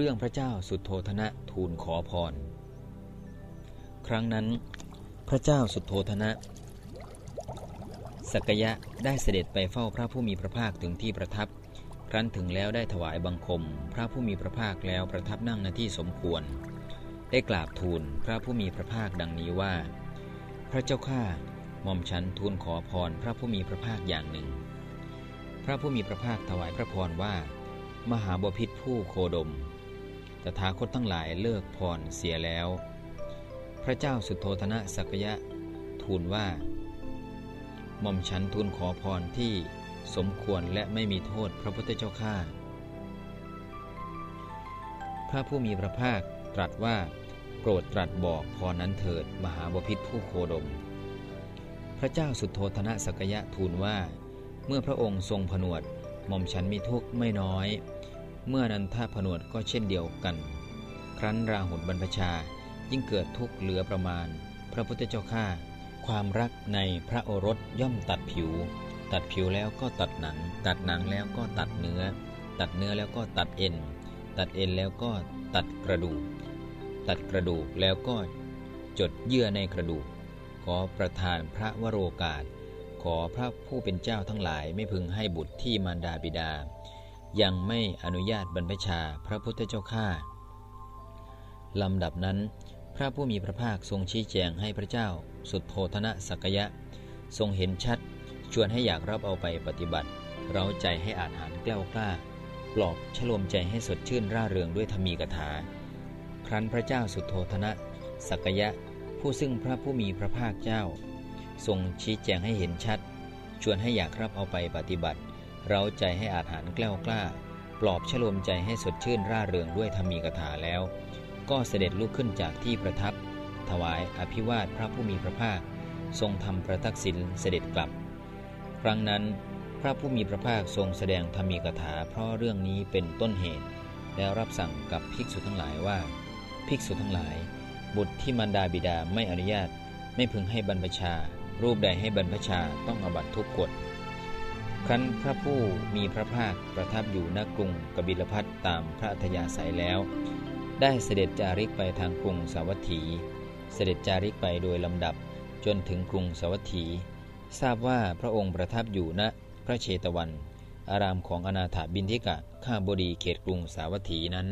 เรื่องพระเจ้าสุดโทธนะทูลขอพร ครั้งนั้น พระเจ้าสุดโทธนะ สักยะได้เสด็จไปเฝ้าพระผู้มีพระภาคถึงที่ประทับ ครั้นถึงแล้วได้ถวายบังคม พระผู้มีพระภาคแล้วประทับนั่งในที่สมควร ได้กราบทูลพระผู้มีพระภาคดังนี้ว่า พระเจ้าข้าหม่อมฉันทูลขอพรพระผู้มีพระภาคอย่างหนึ่ง พระผู้มีพระภาคถวายพระพรว่า มหาบพิษผู้โคดม ตถาคตทั้งหลายเลิกพรเสียแล้ว พระเจ้าสุโธธนะสักยะทูลว่าหม่อมฉันทูลขอพรที่สมควรและไม่มีโทษพระพุทธเจ้าข้าพระผู้มีพระภาคตรัสว่า โปรดตรัสบอกพรนั้นเถิดมหาบพิษผู้โคดม พระเจ้าสุโธธนะสักยะทูลว่า เมื่อพระองค์ทรงผนวดหม่อมฉันมีทุกข์ไม่น้อย เมื่อนันทผนวดก็เช่นเดียวกัน ครั้นราหุลบรรพชายิ่งเกิดทุกข์เหลือประมาณ พระพุทธเจ้าข้าความรักในพระโอรสย่อมตัดผิว ตัดผิวแล้วก็ตัดหนัง ตัดหนังแล้วก็ตัดเนื้อ ตัดเนื้อแล้วก็ตัดเอ็น ตัดเอ็นแล้วก็ตัดกระดูก ตัดกระดูกแล้วก็จดเยื่อในกระดูก ขอประทานพระวโรกาส ขอพระผู้เป็นเจ้าทั้งหลายไม่พึงให้บุตรที่มารดาบิดา ยังไม่อนุญาตบรรพชาพระพุทธเจ้าข้าลำดับนั้น พระผู้มีพระภาคทรงชี้แจงให้พระเจ้า สุดโทธนะสักยะ ทรงเห็นชัด ชวนให้อยากรับเอาไปปฏิบัติ เราใจให้อาหารแกล้วกล้า ปลอบฉลมใจให้สดชื่นร่าเริงด้วยธรรมีกถา ครั้นพระเจ้าสุดโทธนะสักยะ ผู้ซึ่งพระผู้มีพระภาคเจ้า ทรงชี้แจงให้เห็นชัด ชวนให้อยากรับเอาไปปฏิบัติ เราใจให้อาหารแกล้วกล้า ปลอบฉลมใจให้สดชื่นร่าเริงด้วยธรรมีกถาแล้ว ก็เสด็จลุกขึ้นจากที่ประทับ ถวายอภิวาทพระผู้มีพระภาค ทรงทำประทักษิณเสด็จกลับ ครั้งนั้นพระผู้มีพระภาคทรงแสดงธรรมีกถาเพราะเรื่องนี้เป็นต้นเหตุ แล้วรับสั่งกับภิกษุทั้งหลายว่า ภิกษุทั้งหลาย บุตรที่มารดาบิดาไม่อนุญาต ไม่พึงให้บรรพชา รูปใดให้บรรพชาต้องอบัตทุกกฎ ครั้นพระผู้มีพระภาคประทับอยู่ณกรุงกบิลพัทตามพระธยาศัยแล้ว ได้เสด็จจาริกไปทางกรุงสาวัตถี เสด็จจาริกไปโดยลำดับจนถึงกรุงสาวัตถี ทราบว่าพระองค์ประทับอยู่ณพระเชตวัน อารามของอนาถาบินทิกะข้าบดีเขตกรุงสาวัตถีนั้น